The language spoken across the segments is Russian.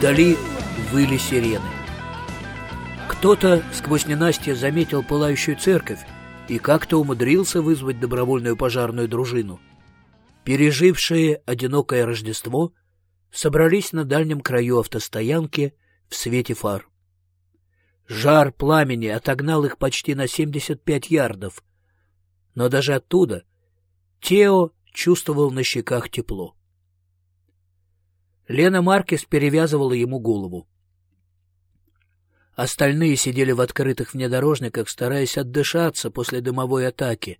Вдали выли сирены. Кто-то сквозь ненастье заметил пылающую церковь и как-то умудрился вызвать добровольную пожарную дружину. Пережившие одинокое Рождество собрались на дальнем краю автостоянки в свете фар. Жар пламени отогнал их почти на 75 ярдов, но даже оттуда Тео чувствовал на щеках тепло. Лена Маркес перевязывала ему голову. Остальные сидели в открытых внедорожниках, стараясь отдышаться после дымовой атаки,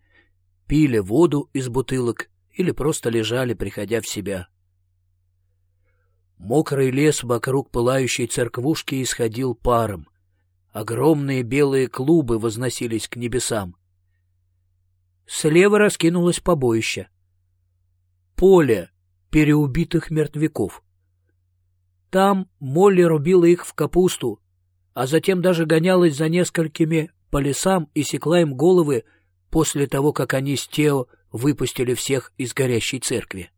пили воду из бутылок или просто лежали, приходя в себя. Мокрый лес вокруг пылающей церквушки исходил паром. Огромные белые клубы возносились к небесам. Слева раскинулось побоище. Поле переубитых мертвяков. Там Молли рубила их в капусту, а затем даже гонялась за несколькими по лесам и секла им головы после того, как они с Тео выпустили всех из горящей церкви.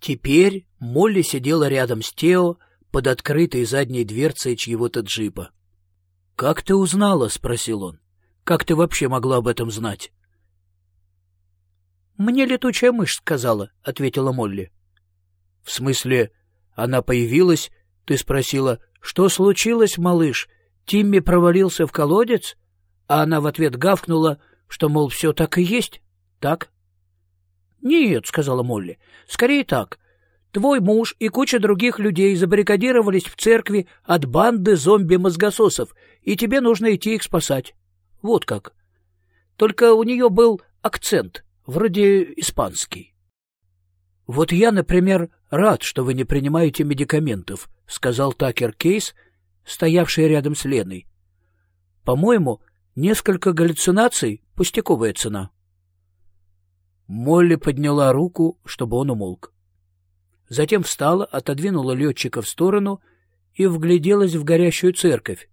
Теперь Молли сидела рядом с Тео под открытой задней дверцей чьего-то джипа. — Как ты узнала? — спросил он. — Как ты вообще могла об этом знать? — Мне летучая мышь сказала, — ответила Молли. — В смысле, она появилась, ты спросила, что случилось, малыш? Тимми провалился в колодец? А она в ответ гавкнула, что, мол, все так и есть. Так? — Нет, — сказала Молли, — скорее так. Твой муж и куча других людей забаррикадировались в церкви от банды зомби-мозгососов, и тебе нужно идти их спасать. Вот как. Только у нее был акцент, вроде испанский. — Вот я, например, рад, что вы не принимаете медикаментов, — сказал Такер Кейс, стоявший рядом с Леной. — По-моему, несколько галлюцинаций — пустяковая цена. Молли подняла руку, чтобы он умолк. Затем встала, отодвинула летчика в сторону и вгляделась в горящую церковь.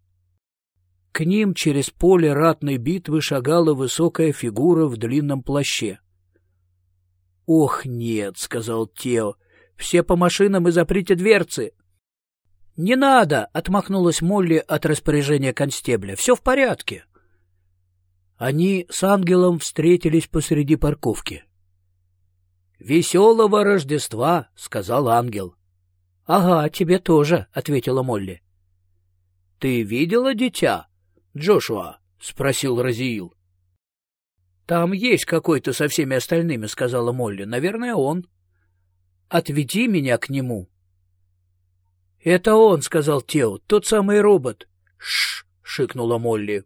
К ним через поле ратной битвы шагала высокая фигура в длинном плаще. «Ох, нет», — сказал Тео, — «все по машинам и заприте дверцы». «Не надо!» — отмахнулась Молли от распоряжения констебля. «Все в порядке». Они с ангелом встретились посреди парковки. «Веселого Рождества!» — сказал ангел. «Ага, тебе тоже», — ответила Молли. «Ты видела дитя, Джошуа?» — спросил Разиил. «Там есть какой-то со всеми остальными», — сказала Молли. «Наверное, он». «Отведи меня к нему». «Это он», — сказал Тео, — «тот самый робот». «Шш!» — шикнула Молли.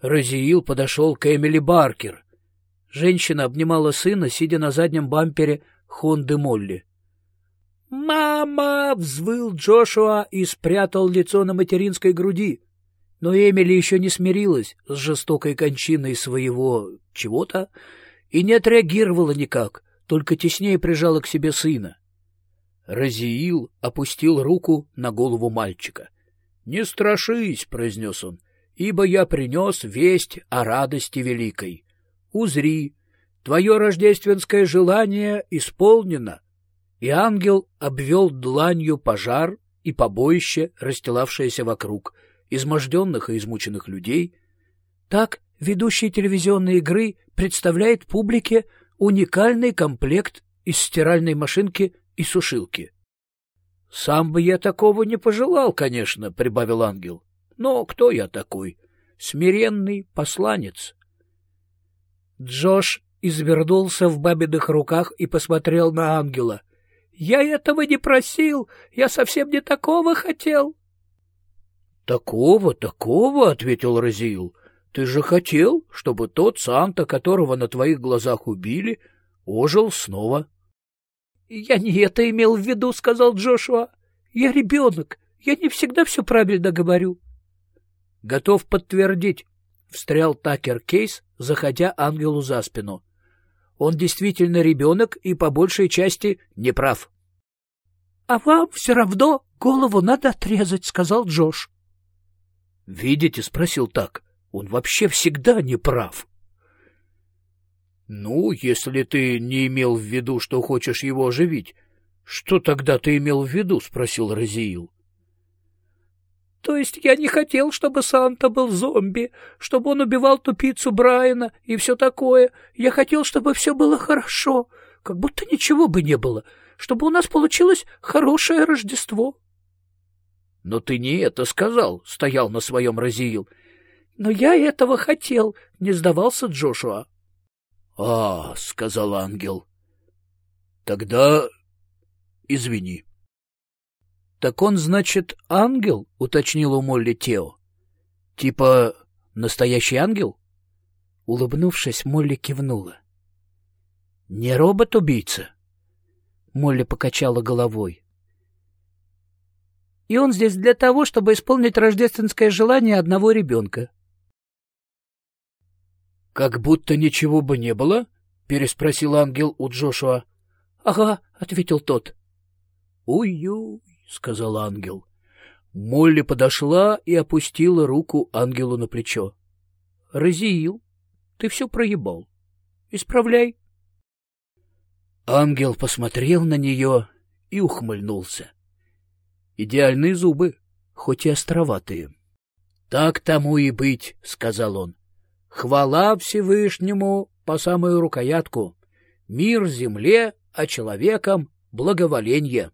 Разиил подошел к Эмили Баркер. Женщина обнимала сына, сидя на заднем бампере Хонды Молли. «Мама!» — взвыл Джошуа и спрятал лицо на материнской груди. Но Эмили еще не смирилась с жестокой кончиной своего чего-то и не отреагировала никак, только теснее прижала к себе сына. Разиил опустил руку на голову мальчика. — Не страшись, — произнес он, — ибо я принес весть о радости великой. Узри, твое рождественское желание исполнено. И ангел обвел дланью пожар и побоище, расстилавшееся вокруг — изможденных и измученных людей. Так ведущий телевизионной игры представляет публике уникальный комплект из стиральной машинки и сушилки. — Сам бы я такого не пожелал, конечно, — прибавил ангел. — Но кто я такой? Смиренный посланец. Джош извернулся в бабиных руках и посмотрел на ангела. — Я этого не просил, я совсем не такого хотел. — Такого, такого, — ответил Разиил. — Ты же хотел, чтобы тот Санта, которого на твоих глазах убили, ожил снова. — Я не это имел в виду, — сказал Джошуа. — Я ребенок, я не всегда все правильно говорю. — Готов подтвердить, — встрял Такер Кейс, заходя ангелу за спину. Он действительно ребенок и по большей части не прав. — А вам все равно голову надо отрезать, — сказал Джош. — Видите, — спросил так, — он вообще всегда не прав. — Ну, если ты не имел в виду, что хочешь его оживить, — Что тогда ты имел в виду? — спросил Розиил. — То есть я не хотел, чтобы Санта был зомби, чтобы он убивал тупицу Брайана и все такое. Я хотел, чтобы все было хорошо, как будто ничего бы не было, чтобы у нас получилось хорошее Рождество. — Но ты не это сказал, — стоял на своем Розиил. — Но я этого хотел, — не сдавался Джошуа. — А, — сказал ангел, — тогда извини. — Так он, значит, ангел? — уточнил у Молли Тео. — Типа настоящий ангел? Улыбнувшись, Молли кивнула. — Не робот-убийца? Молли покачала головой. — И он здесь для того, чтобы исполнить рождественское желание одного ребенка. «Как будто ничего бы не было?» — переспросил ангел у Джошуа. «Ага», — ответил тот. «Ой-ой», — сказал ангел. Молли подошла и опустила руку ангелу на плечо. «Разиил, ты все проебал. Исправляй». Ангел посмотрел на нее и ухмыльнулся. Идеальные зубы, хоть и островатые. — Так тому и быть, — сказал он. Хвала Всевышнему по самую рукоятку. Мир земле, а человеком благоволенье.